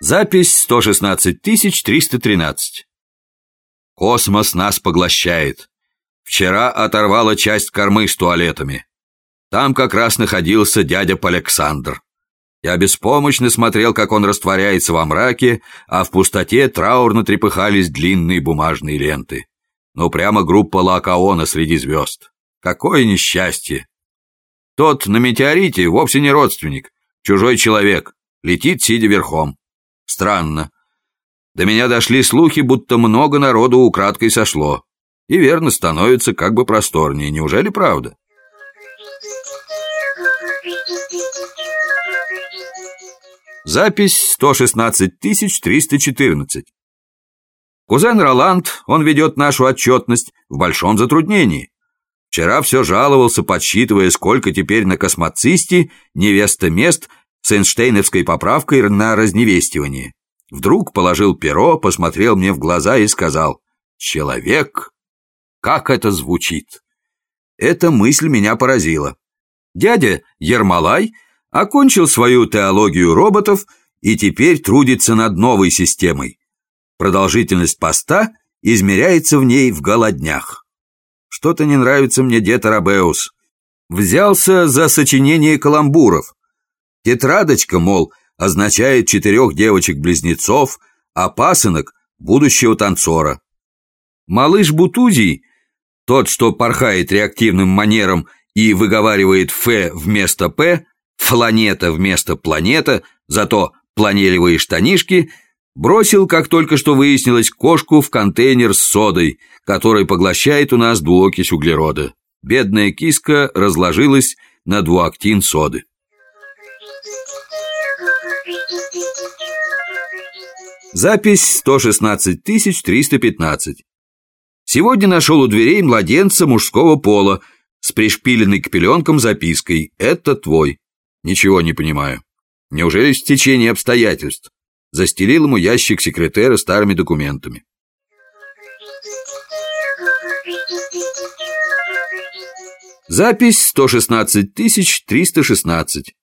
Запись 116 313. Космос нас поглощает. Вчера оторвала часть кормы с туалетами. Там как раз находился дядя Александр. Я беспомощно смотрел, как он растворяется во мраке, а в пустоте траурно трепыхались длинные бумажные ленты. Ну, прямо группа Лакаона среди звезд. Какое несчастье! Тот на метеорите вовсе не родственник, чужой человек, летит, сидя верхом. Странно. До меня дошли слухи, будто много народу украдкой сошло. И верно, становится как бы просторнее. Неужели правда? Запись 116 314. Кузен Роланд, он ведет нашу отчетность в большом затруднении. Вчера все жаловался, подсчитывая, сколько теперь на космоцисте невеста мест с Эйнштейновской поправкой на разневестивание. Вдруг положил перо, посмотрел мне в глаза и сказал «Человек? Как это звучит?» Эта мысль меня поразила. Дядя Ермолай окончил свою теологию роботов и теперь трудится над новой системой. Продолжительность поста измеряется в ней в голоднях. Что-то не нравится мне дед Арабеус. Взялся за сочинение каламбуров. Тетрадочка, мол, означает четырех девочек-близнецов, а пасынок – будущего танцора. Малыш Бутузий, тот, что порхает реактивным манером и выговаривает «ф» вместо «п», «фланета» вместо «планета», зато планелевые штанишки, бросил, как только что выяснилось, кошку в контейнер с содой, который поглощает у нас двуокись углерода. Бедная киска разложилась на двуоктин соды. Запись 116 315. Сегодня нашел у дверей младенца мужского пола с пришпиленной к пеленкам запиской «Это твой». Ничего не понимаю. Неужели стечение обстоятельств? Застелил ему ящик секретера старыми документами. Запись 116 316.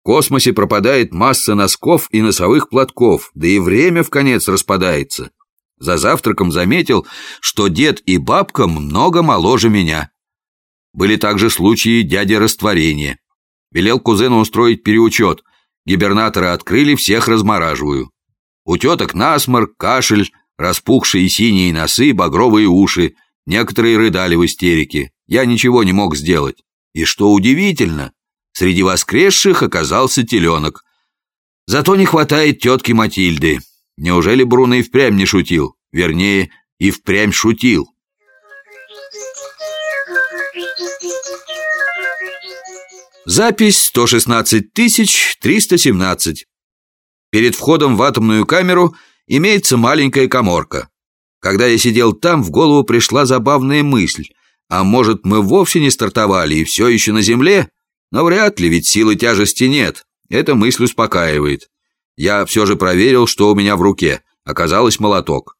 В космосе пропадает масса носков и носовых платков, да и время в конец распадается. За завтраком заметил, что дед и бабка много моложе меня. Были также случаи дяди растворения. Велел кузену устроить переучет. Гибернаторы открыли, всех размораживаю. У теток насморк, кашель, распухшие синие носы, багровые уши. Некоторые рыдали в истерике. Я ничего не мог сделать. И что удивительно, Среди воскресших оказался теленок. Зато не хватает тетки Матильды. Неужели Бруно и впрямь не шутил? Вернее, и впрямь шутил. Запись 116 317. Перед входом в атомную камеру имеется маленькая коморка. Когда я сидел там, в голову пришла забавная мысль. А может, мы вовсе не стартовали и все еще на Земле? Но вряд ли, ведь силы тяжести нет. Эта мысль успокаивает. Я все же проверил, что у меня в руке. Оказалось молоток.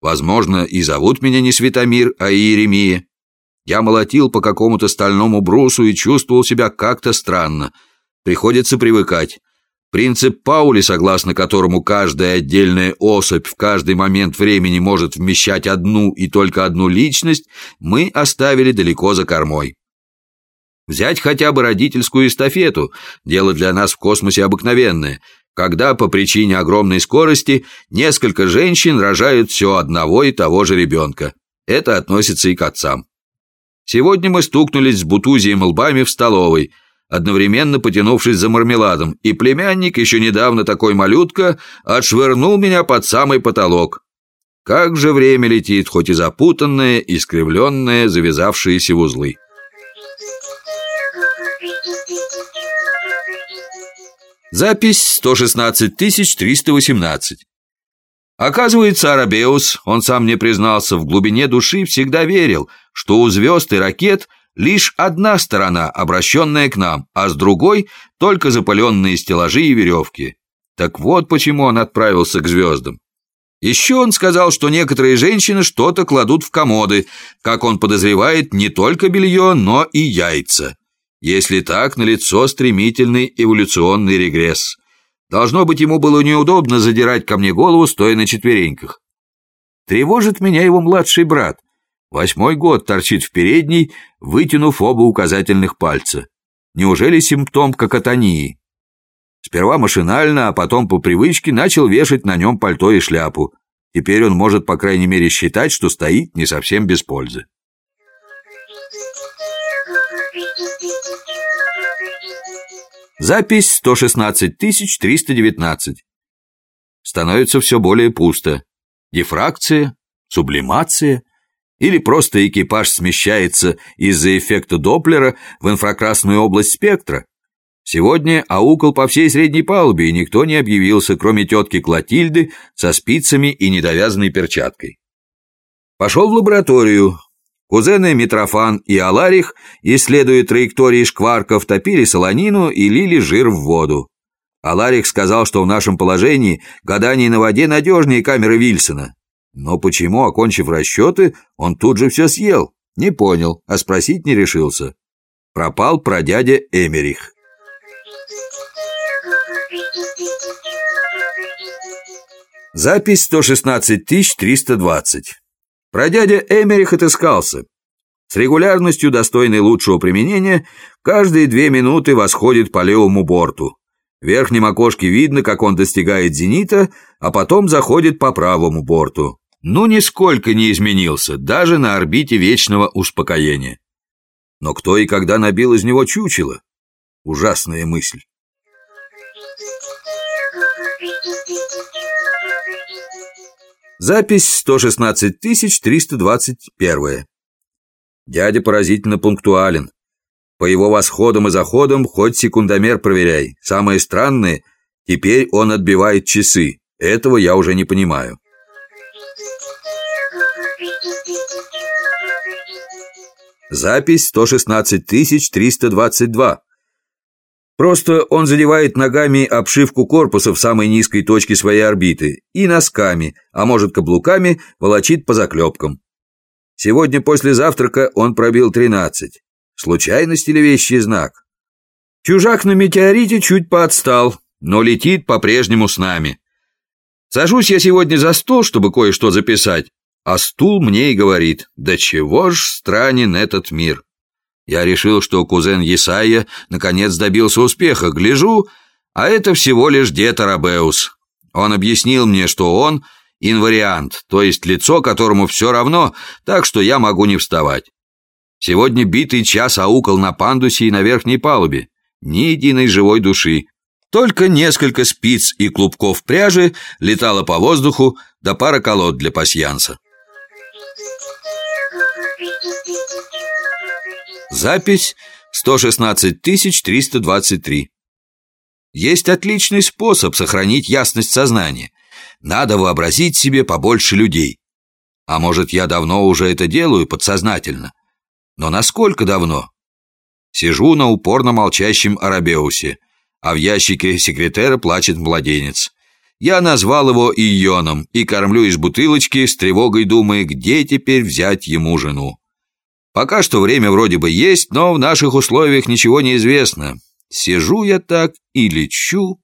Возможно, и зовут меня не Светомир, а Иеремия. Я молотил по какому-то стальному брусу и чувствовал себя как-то странно. Приходится привыкать. Принцип Паули, согласно которому каждая отдельная особь в каждый момент времени может вмещать одну и только одну личность, мы оставили далеко за кормой. Взять хотя бы родительскую эстафету, дело для нас в космосе обыкновенное, когда по причине огромной скорости несколько женщин рожают все одного и того же ребенка. Это относится и к отцам. Сегодня мы стукнулись с Бутузием лбами в столовой, одновременно потянувшись за мармеладом, и племянник, еще недавно такой малютка, отшвырнул меня под самый потолок. Как же время летит, хоть и запутанное, искривленное, завязавшиеся в узлы. Запись 116 318. Оказывается, Арабеус, он сам мне признался, в глубине души всегда верил, что у звезд и ракет лишь одна сторона, обращенная к нам, а с другой только запаленные стеллажи и веревки. Так вот почему он отправился к звездам. Еще он сказал, что некоторые женщины что-то кладут в комоды, как он подозревает, не только белье, но и яйца. Если так, налицо стремительный эволюционный регресс. Должно быть, ему было неудобно задирать ко мне голову, стоя на четвереньках. Тревожит меня его младший брат. Восьмой год торчит в передней, вытянув оба указательных пальца. Неужели симптом кокотонии? Сперва машинально, а потом по привычке начал вешать на нем пальто и шляпу. Теперь он может, по крайней мере, считать, что стоит не совсем без пользы. Запись 116 319. Становится все более пусто. Дифракция, сублимация или просто экипаж смещается из-за эффекта Доплера в инфракрасную область спектра. Сегодня аукал по всей средней палубе, и никто не объявился, кроме тетки Клотильды со спицами и недовязанной перчаткой. Пошел в лабораторию. Кузены Митрофан и Аларих, исследуя траектории шкварков, топили солонину и лили жир в воду. Аларих сказал, что в нашем положении гадание на воде надежнее камеры Вильсона. Но почему, окончив расчеты, он тут же все съел? Не понял, а спросить не решился. Пропал прадядя Эмерих. Запись 116 320. Прадядя Эмерих отыскался. С регулярностью, достойной лучшего применения, каждые две минуты восходит по левому борту. В верхнем окошке видно, как он достигает зенита, а потом заходит по правому борту. Ну, нисколько не изменился, даже на орбите вечного успокоения. Но кто и когда набил из него чучело? Ужасная мысль. Запись 116 321. Дядя поразительно пунктуален. По его восходам и заходам хоть секундомер проверяй. Самое странное, теперь он отбивает часы. Этого я уже не понимаю. Запись 116 322. Просто он задевает ногами обшивку корпуса в самой низкой точке своей орбиты и носками, а может каблуками, волочит по заклепкам. Сегодня после завтрака он пробил 13. Случайность или вещий знак? Чужак на метеорите чуть поотстал, но летит по-прежнему с нами. Сажусь я сегодня за стол, чтобы кое-что записать, а стул мне и говорит, да чего ж странен этот мир. Я решил, что кузен Есайя наконец добился успеха. Гляжу, а это всего лишь дед Арабеус. Он объяснил мне, что он инвариант, то есть лицо, которому все равно, так что я могу не вставать. Сегодня битый час аукал на пандусе и на верхней палубе. Ни единой живой души. Только несколько спиц и клубков пряжи летало по воздуху, да пара колод для пасьянса. Запись 116 323. Есть отличный способ сохранить ясность сознания. Надо вообразить себе побольше людей. А может, я давно уже это делаю подсознательно. Но насколько давно? Сижу на упорно молчащем Арабеусе, а в ящике секретера плачет младенец. Я назвал его Ионом и кормлю из бутылочки, с тревогой думая, где теперь взять ему жену. Пока что время вроде бы есть, но в наших условиях ничего не известно. Сижу я так и лечу,